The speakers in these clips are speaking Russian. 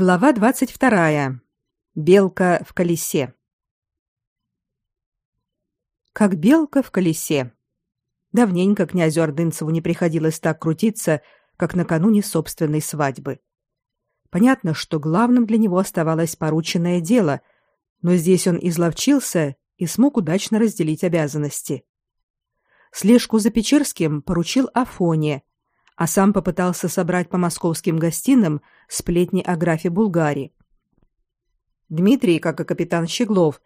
Глава 22. Белка в колесе. Как белка в колесе. Давненько князю Ордынцеву не приходилось так крутиться, как накануне собственной свадьбы. Понятно, что главным для него оставалось порученное дело, но здесь он изловчился и смог удачно разделить обязанности. Слежку за Печерским поручил Афоне, а сам попытался собрать по московским гостиным сплетни о графе Булгари. Дмитрий, как и капитан Щеглов,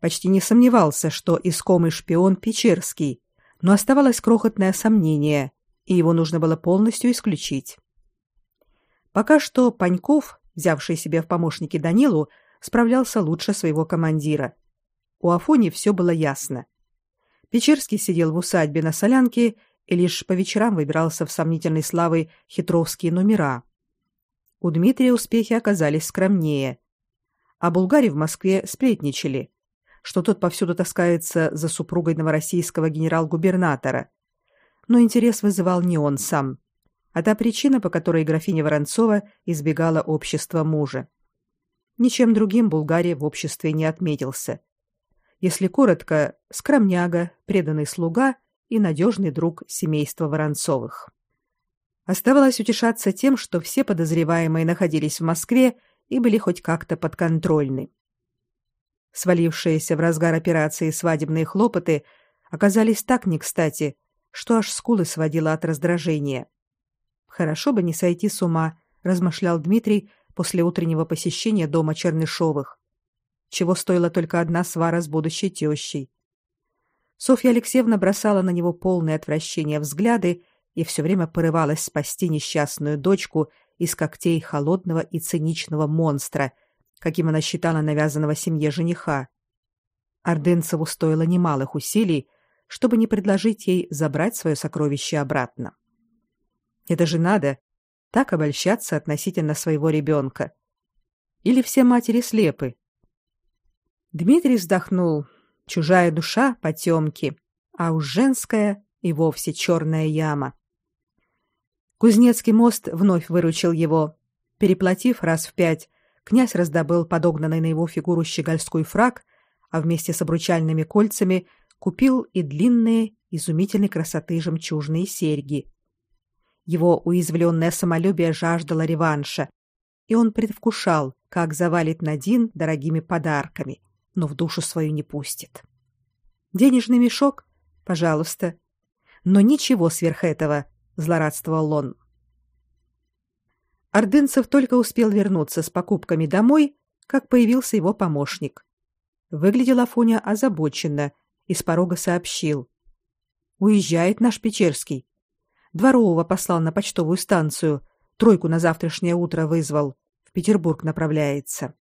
почти не сомневался, что искомый шпион Печерский, но оставалось крохотное сомнение, и его нужно было полностью исключить. Пока что Паньков, взявший себе в помощники Данилу, справлялся лучше своего командира. У Афони все было ясно. Печерский сидел в усадьбе на Солянке и лишь по вечерам выбирался в сомнительной славы хитровские номера. У Дмитрия успехи оказались скромнее. А булгари в Москве сплетничали, что тот повсюду таскается за супругой новороссийского генерал-губернатора. Но интерес вызывал не он сам, а та причина, по которой графиня Воронцова избегала общества мужа. Ничем другим Булгария в обществе не отметился. Если коротко, скромняга, преданный слуга и надежный друг семейства Воронцовых. Оставалось утешаться тем, что все подозреваемые находились в Москве и были хоть как-то подконтрольны. Свалившиеся в разгар операции свадебные хлопоты оказались так не кстати, что аж скулы сводило от раздражения. Хорошо бы не сойти с ума, размышлял Дмитрий после утреннего посещения дома Чернышовых. Чего стоила только одна свара с будущей тещей. Софья Алексеевна бросала на него полное отвращение взгляды и все время порывалась спасти несчастную дочку из когтей холодного и циничного монстра, каким она считала навязанного семье жениха. Ордынцеву стоило немалых усилий, чтобы не предложить ей забрать свое сокровище обратно. Это же надо так обольщаться относительно своего ребенка. Или все матери слепы? Дмитрий вздохнул, чужая душа потемки, а уж женская и вовсе черная яма. Кузнецкий мост вновь выручил его. Переплатив раз в пять, князь раздобыл подогнанный на его фигуру щегольской фрак, а вместе с обручальными кольцами купил и длинные, изумительной красоты жемчужные серьги. Его уязвленное самолюбие жаждало реванша, и он предвкушал, как завалит Надин дорогими подарками но в душу свою не пустит. Денежный мешок? Пожалуйста. Но ничего сверх этого, злорадствовал он. Ордынцев только успел вернуться с покупками домой, как появился его помощник. Выглядел Афоня озабоченно и с порога сообщил: "Уезжает наш Печерский. Дворового послал на почтовую станцию, тройку на завтрашнее утро вызвал. В Петербург направляется".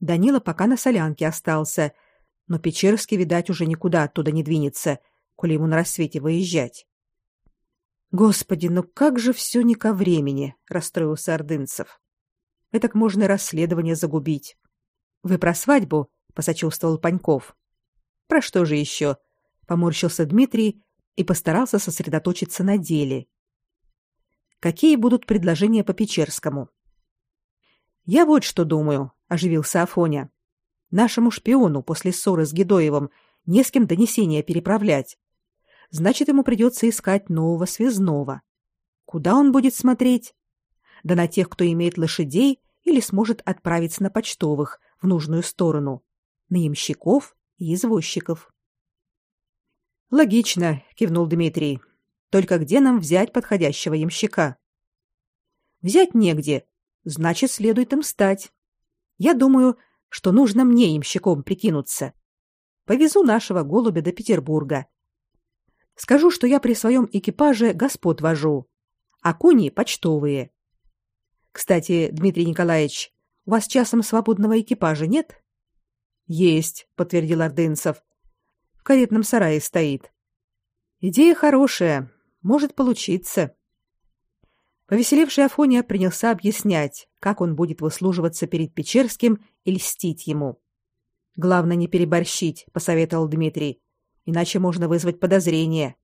Данила пока на солянке остался, но Печерский, видать, уже никуда оттуда не двинется, коли ему на рассвете выезжать. Господи, ну как же все не ко времени, расстроился Ордынцев. Этак можно расследование загубить. Вы про свадьбу? посочувствовал Паньков. Про что же еще? поморщился Дмитрий и постарался сосредоточиться на деле. Какие будут предложения по Печерскому? Я вот что думаю, оживился Афоня. Нашему шпиону после ссоры с Гедоевым не с кем донесения переправлять. Значит, ему придется искать нового связного. Куда он будет смотреть? Да на тех, кто имеет лошадей или сможет отправиться на почтовых в нужную сторону, на ямщиков и извозчиков. Логично, кивнул Дмитрий. Только где нам взять подходящего ямщика? Взять негде, значит, следует им стать. Я думаю, что нужно мне имщиком прикинуться. Повезу нашего голубя до Петербурга. Скажу, что я при своем экипаже господ вожу, а кони почтовые. Кстати, Дмитрий Николаевич, у вас часом свободного экипажа нет? Есть, подтвердил Ордынцев. В каретном сарае стоит. Идея хорошая, может получиться. Повеселевший Афония принялся объяснять, как он будет выслуживаться перед Печерским и льстить ему. Главное не переборщить, посоветовал Дмитрий, иначе можно вызвать подозрение.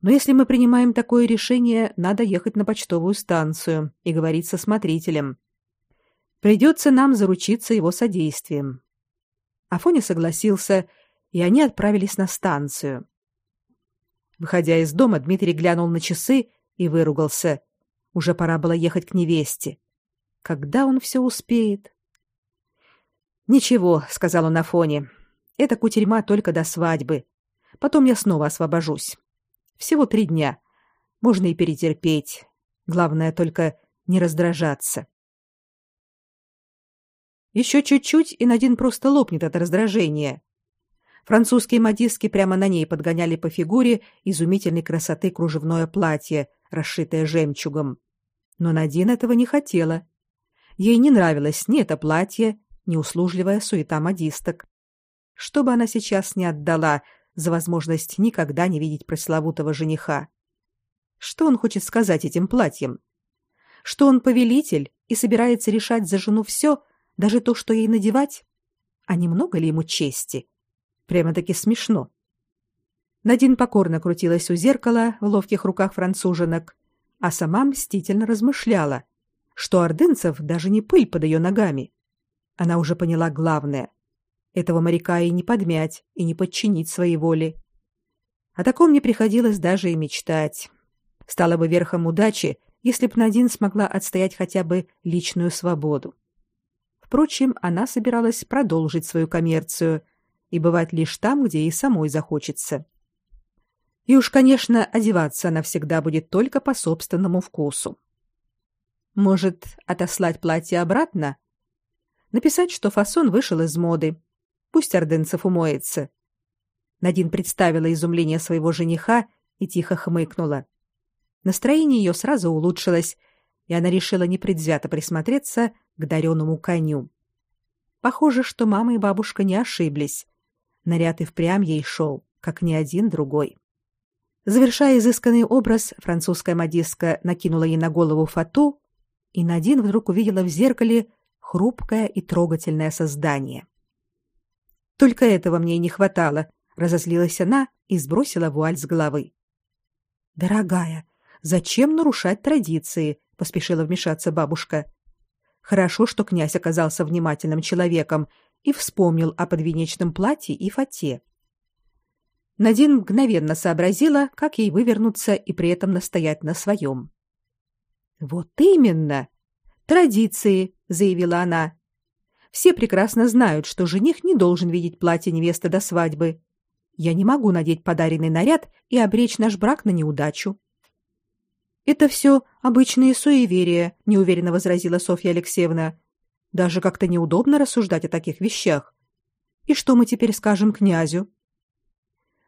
Но если мы принимаем такое решение, надо ехать на почтовую станцию и говорить со смотрителем. Придется нам заручиться его содействием. Афоня согласился, и они отправились на станцию. Выходя из дома, Дмитрий глянул на часы и выругался. Уже пора было ехать к невесте. Когда он все успеет? Ничего, сказал он Афоне. Это кутерьма только до свадьбы. Потом я снова освобожусь. Всего три дня. Можно и перетерпеть. Главное только не раздражаться. Еще чуть-чуть, и Надин просто лопнет от раздражения. Французские модистки прямо на ней подгоняли по фигуре изумительной красоты кружевное платье, расшитое жемчугом. Но Надин этого не хотела. Ей не нравилось ни это платье, ни услужливая суета модисток. Что бы она сейчас не отдала за возможность никогда не видеть пресловутого жениха. Что он хочет сказать этим платьем? Что он повелитель и собирается решать за жену все, даже то, что ей надевать? А немного ли ему чести? Прямо-таки смешно. Надин покорно крутилась у зеркала в ловких руках француженок, а сама мстительно размышляла, что ордынцев даже не пыль под ее ногами. Она уже поняла главное. Этого моряка и не подмять, и не подчинить своей воле. О таком не приходилось даже и мечтать. Стало бы верхом удачи, если б Надин смогла отстоять хотя бы личную свободу. Впрочем, она собиралась продолжить свою коммерцию и бывать лишь там, где ей самой захочется. И уж, конечно, одеваться она всегда будет только по собственному вкусу. Может, отослать платье обратно? Написать, что фасон вышел из моды. Пусть Ордынцев умоется. Надин представила изумление своего жениха и тихо хмыкнула. Настроение ее сразу улучшилось, и она решила непредвзято присмотреться к дареному коню. Похоже, что мама и бабушка не ошиблись. Наряд и впрямь ей шел, как ни один другой. Завершая изысканный образ, французская модистка накинула ей на голову фату, и Надин вдруг увидела в зеркале хрупкое и трогательное создание. Только этого мне и не хватало, разозлилась она и сбросила вуаль с головы. Дорогая, зачем нарушать традиции? поспешила вмешаться бабушка. Хорошо, что князь оказался внимательным человеком и вспомнил о подвенечном платье и фате. Надин мгновенно сообразила, как ей вывернуться и при этом настоять на своем. Вот именно, традиции, заявила она. Все прекрасно знают, что жених не должен видеть платье невесты до свадьбы. Я не могу надеть подаренный наряд и обречь наш брак на неудачу. Это все обычные суеверия, неуверенно возразила Софья Алексеевна. Даже как-то неудобно рассуждать о таких вещах. И что мы теперь скажем князю?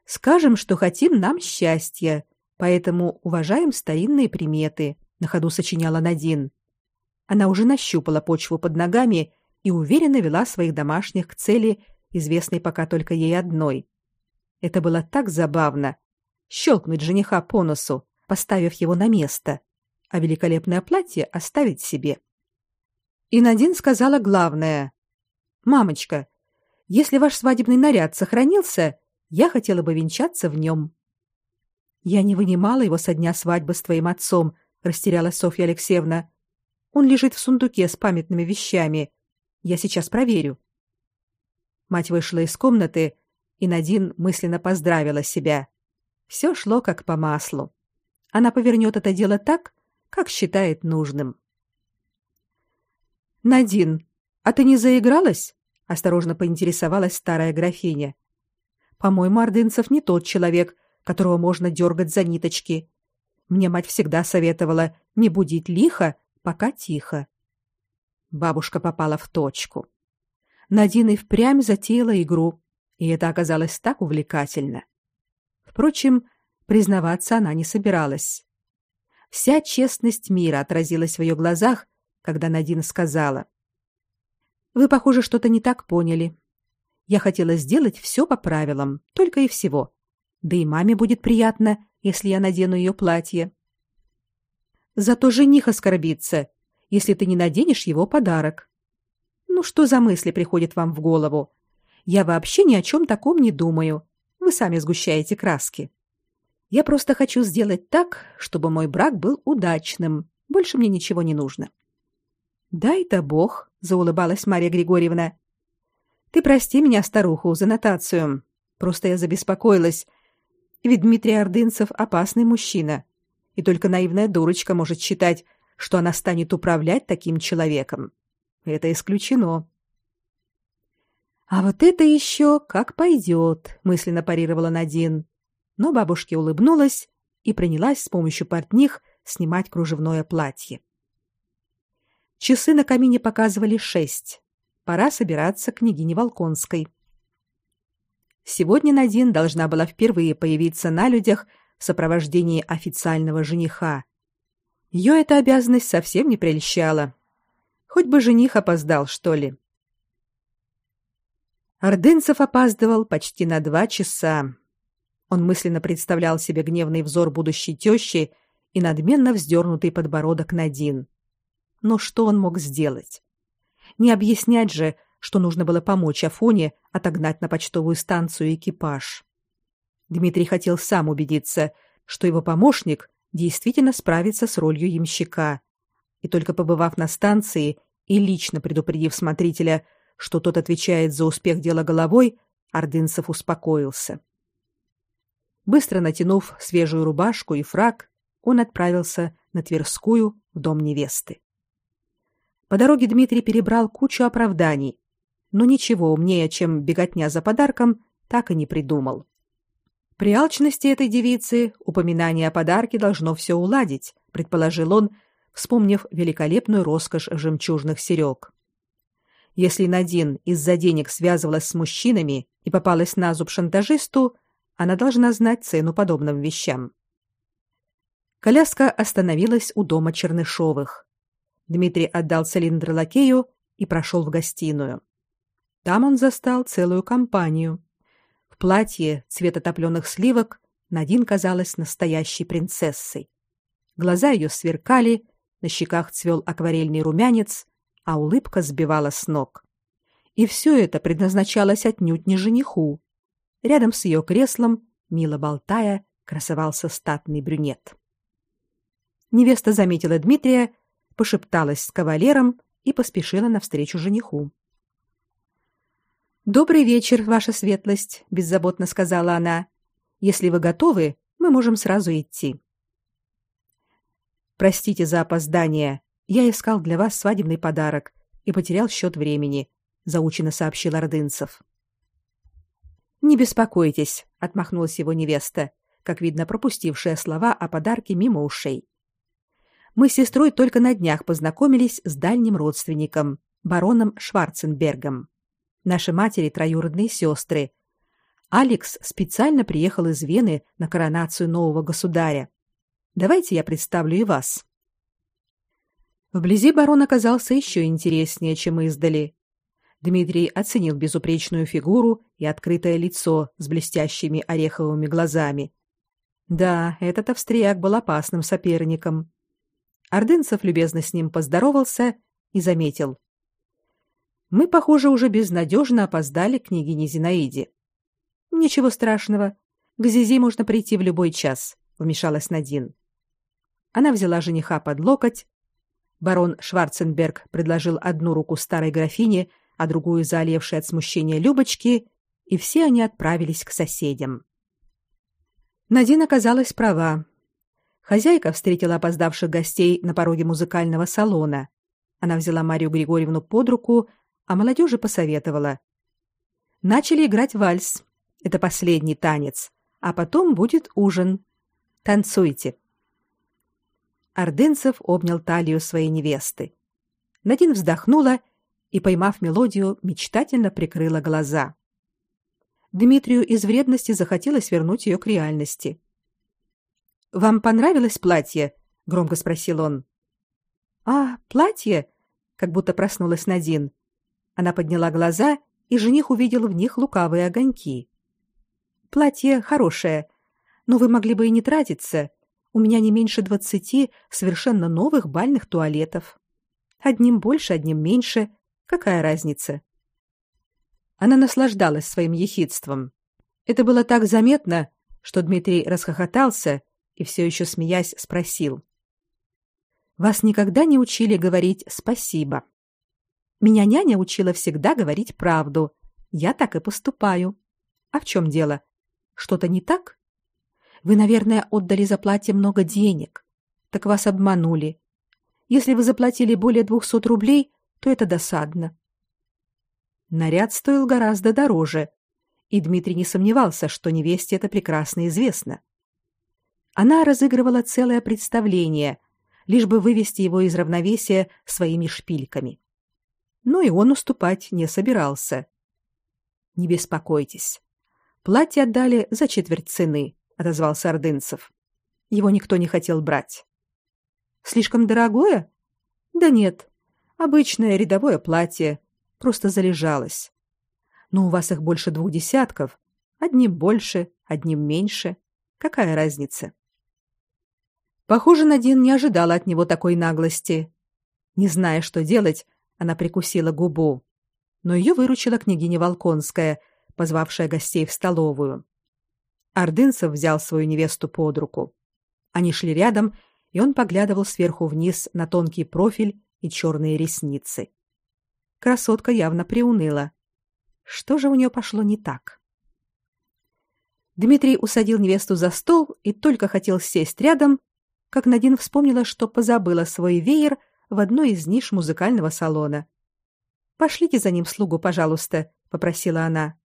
Скажем, что хотим нам счастья, поэтому уважаем старинные приметы, на ходу сочиняла Надин. Она уже нащупала почву под ногами и уверенно вела своих домашних к цели, известной пока только ей одной. Это было так забавно щелкнуть жениха по носу, поставив его на место, а великолепное платье оставить себе. И Надин сказала главное: "Мамочка, если ваш свадебный наряд сохранился, я хотела бы венчаться в нем». Я не вынимала его со дня свадьбы с твоим отцом, растерялась Софья Алексеевна. Он лежит в сундуке с памятными вещами. Я сейчас проверю. Мать вышла из комнаты, и Надин мысленно поздравила себя. Все шло как по маслу. Она повернет это дело так, как считает нужным. Надин, а ты не заигралась? осторожно поинтересовалась старая графиня. По-моему, Ордынцев не тот человек, которого можно дергать за ниточки. Мне мать всегда советовала не будить лихо, пока тихо. Бабушка попала в точку. Надин и впрямь затеяла игру, и это оказалось так увлекательно. Впрочем, признаваться она не собиралась. Вся честность мира отразилась в ее глазах, когда Надин сказала: "Вы, похоже, что-то не так поняли. Я хотела сделать все по правилам, только и всего. Да и маме будет приятно, если я надену ее платье. Зато жених оскорбится, если ты не наденешь его подарок. Ну что за мысли приходят вам в голову? Я вообще ни о чем таком не думаю. Вы сами сгущаете краски. Я просто хочу сделать так, чтобы мой брак был удачным. Больше мне ничего не нужно. Дай-то Бог, заулыбалась Мария Григорьевна. Ты прости меня, старуху, за нотацию. Просто я забеспокоилась. Ведь Дмитрий Ордынцев опасный мужчина, и только наивная дурочка может считать, что она станет управлять таким человеком. Это исключено. А вот это еще как пойдет», — мысленно парировала Надин. Но бабушке улыбнулась и принялась с помощью портних снимать кружевное платье. Часы на камине показывали шесть. Пора собираться к княгине Волконской. Сегодня Надин должна была впервые появиться на людях в сопровождении официального жениха. Ее эта обязанность совсем не прельщала. Хоть бы жених опоздал, что ли. Ордынцев опаздывал почти на два часа. Он мысленно представлял себе гневный взор будущей тещи и надменно вздернутый подбородок Надин. Но что он мог сделать? Не объяснять же, что нужно было помочь Афоне отогнать на почтовую станцию экипаж. Дмитрий хотел сам убедиться, что его помощник действительно справится с ролью ямщика. И только побывав на станции и лично предупредив смотрителя, что тот отвечает за успех дела головой, Ордынцев успокоился. Быстро натянув свежую рубашку и фрак, он отправился на Тверскую в дом невесты. По дороге Дмитрий перебрал кучу оправданий, но ничего умнее, чем беготня за подарком, так и не придумал. При алчности этой девицы упоминание о подарке должно все уладить, предположил он, вспомнив великолепную роскошь жемчужных серёг. Если Надин из-за денег связывалась с мужчинами и попалась на зуб шантажисту, она должна знать цену подобным вещам. Коляска остановилась у дома Чернышовых. Дмитрий отдал цилиндр лакею и прошел в гостиную. Там он застал целую компанию. В платье цвета топленых сливок Надин казалась настоящей принцессой. Глаза ее сверкали, на щеках цвел акварельный румянец, а улыбка сбивала с ног. И все это предназначалось отнюдь не жениху. Рядом с ее креслом, мило болтая, красовался статный брюнет. Невеста заметила Дмитрия, пошепталась с кавалером и поспешила навстречу жениху. Добрый вечер, ваша светлость, беззаботно сказала она. Если вы готовы, мы можем сразу идти. Простите за опоздание, я искал для вас свадебный подарок и потерял счет времени, заучено сообщил Ордынцев. Не беспокойтесь, отмахнулась его невеста, как видно, пропустившая слова о подарке мимо ушей. Мы с сестрой только на днях познакомились с дальним родственником, бароном Шварценбергом. Наши матери троюродные сестры. Алекс специально приехал из Вены на коронацию нового государя. Давайте я представлю и вас. Вблизи барон оказался еще интереснее, чем издали. Дмитрий оценил безупречную фигуру и открытое лицо с блестящими ореховыми глазами. Да, этот австрияк был опасным соперником. Ордынцев любезно с ним поздоровался и заметил: "Мы, похоже, уже безнадежно опоздали к княгине Зинаиде". "Ничего страшного. К Зизи можно прийти в любой час", вмешалась Надин. Она взяла жениха под локоть Барон Шварценберг предложил одну руку старой графине, а другую заолевшей от смущения Любочки, и все они отправились к соседям. Надин оказалась права. Хозяйка встретила опоздавших гостей на пороге музыкального салона. Она взяла Марию Григорьевну под руку, а молодежи посоветовала: "Начали играть вальс. Это последний танец, а потом будет ужин. Танцуйте". Ордынцев обнял талию своей невесты. Надин вздохнула и, поймав мелодию, мечтательно прикрыла глаза. Дмитрию из вредности захотелось вернуть ее к реальности. Вам понравилось платье? громко спросил он. А, платье? как будто проснулась Надин. Она подняла глаза, и жених увидел в них лукавые огоньки. Платье хорошее, но вы могли бы и не тратиться. У меня не меньше двадцати совершенно новых бальных туалетов. Одним больше, одним меньше. Какая разница? Она наслаждалась своим ехидством. Это было так заметно, что Дмитрий расхохотался и все еще смеясь спросил: "Вас никогда не учили говорить спасибо?" Меня няня учила всегда говорить правду. Я так и поступаю. А в чем дело? Что-то не так? Вы, наверное, отдали за платье много денег. Так вас обманули. Если вы заплатили более двухсот рублей, то это досадно. Наряд стоил гораздо дороже, и Дмитрий не сомневался, что невесте это прекрасно известно. Она разыгрывала целое представление, лишь бы вывести его из равновесия своими шпильками. Но и он уступать не собирался. Не беспокойтесь. Платье отдали за четверть цены, отозвался Ордынцев. Его никто не хотел брать. Слишком дорогое? Да нет. Обычное рядовое платье, просто залежалось. Но у вас их больше двух десятков. Одним больше, одним меньше. Какая разница? Похоже, Надин не ожидала от него такой наглости. Не зная, что делать, она прикусила губу. Но ее выручила княгиня Волконская, позвавшая гостей в столовую. Ордынцев взял свою невесту под руку. Они шли рядом, и он поглядывал сверху вниз на тонкий профиль и черные ресницы. Красотка явно приуныла. Что же у нее пошло не так? Дмитрий усадил невесту за стол и только хотел сесть рядом, как Надин вспомнила, что позабыла свой веер в одной из ниш музыкального салона. Пошлите за ним слугу, пожалуйста, попросила она.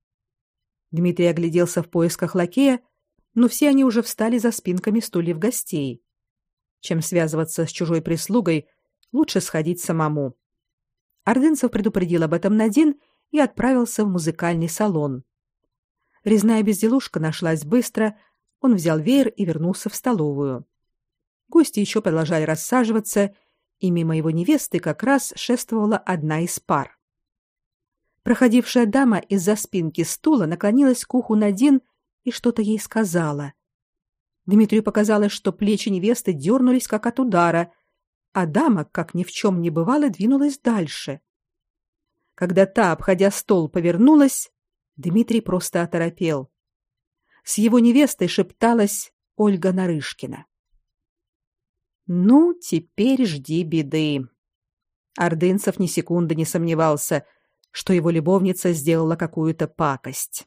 Дмитрий огляделся в поисках лакея, но все они уже встали за спинками стульев гостей. Чем связываться с чужой прислугой, лучше сходить самому. Ордынцев предупредил об этом Надин и отправился в музыкальный салон. Резная безделушка нашлась быстро, он взял веер и вернулся в столовую. Гости еще продолжали рассаживаться, и мимо его невесты как раз шествовала одна из пар. Проходившая дама из-за спинки стула наклонилась к уху Надин и что-то ей сказала. Дмитрию показалось, что плечи невесты дернулись как от удара, а дама, как ни в чем не бывало, двинулась дальше. Когда та, обходя стол, повернулась, Дмитрий просто оторопел. С его невестой шепталась Ольга Нарышкина. Ну, теперь жди беды. Ордынцев ни секунды не сомневался, что его любовница сделала какую-то пакость.